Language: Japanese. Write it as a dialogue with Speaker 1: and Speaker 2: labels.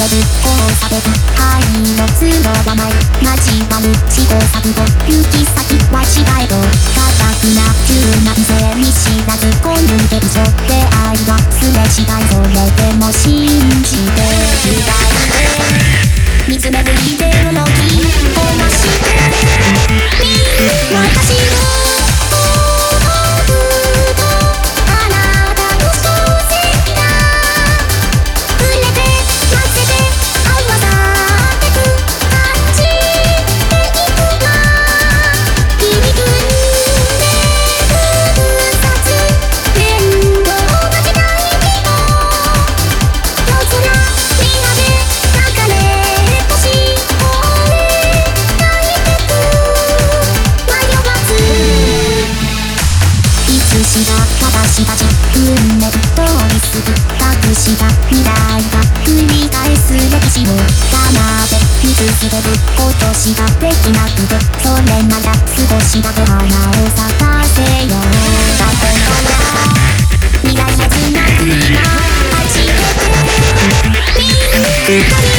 Speaker 1: れる交差点灰の通路がない交わる試行錯誤行き先は違えど固くな急な店見知らずこぬ現状出会いはすれ違いそれでも信じてるだけ見つめるり過ぎ隠した未来が繰り返す歴史を黙って見続けることしかできなくてそれなら少しだけ花を咲かせようだから未来がつなぐ今始めてみんな